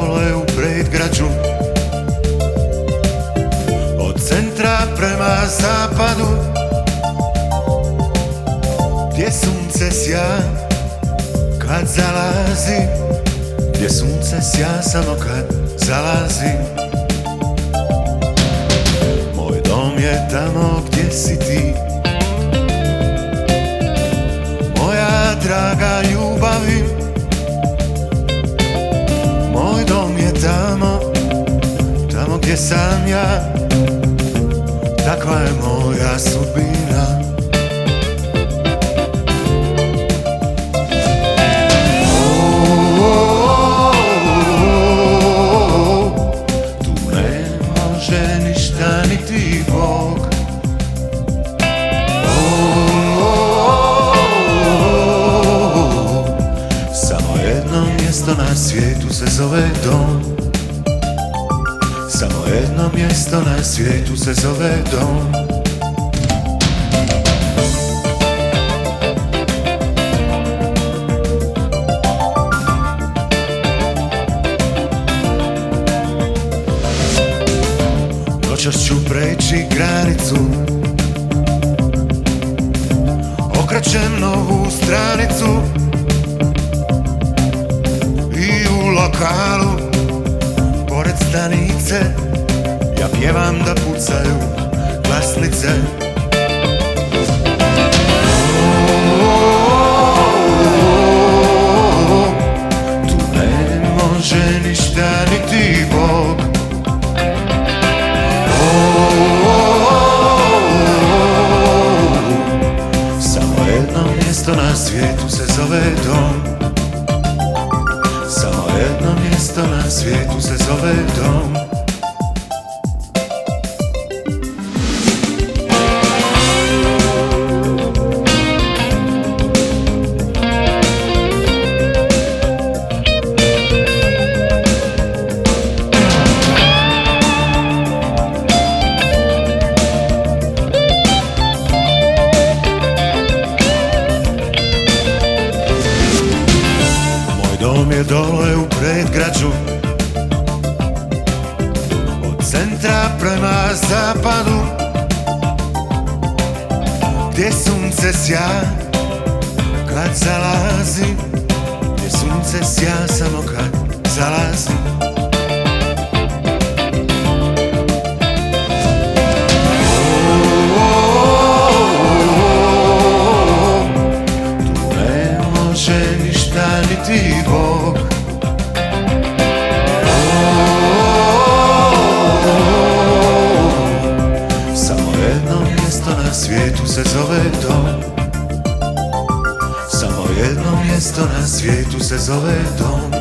dole u predgrađu. Od centra prema zapadu Gdje sunce sja kad zalazi. Gdje sunce sja samo kad zalazi. Moj dom je tamo gdje si ti. Moja draga ljubavi gdje sam ja Takva je moja sudbina. Tu ne može ništa niti Bog. Samo jedno mjesto na svijetu se zove dom Samo jedno mjesto na svijetu se zove dom. Noćas ću preći granicu. Okrećem novu stranicu. I u lokalu Pored stanice. Ja pjevam da pucaju glasnice. Tu ne može ništa niti Bog. Samo jedno mjesto na svijetu se zove dom jedno mjesto na svijetu se zove dom u predgrađu Od centra prema zapadu Gdje sunce sja kad zalazi Gdje sunce sja samo kad zalazi. Ništa niti Bog jedno mjesto na svijetu se zove dom. Samo jedno mjesto na svijetu se zove dom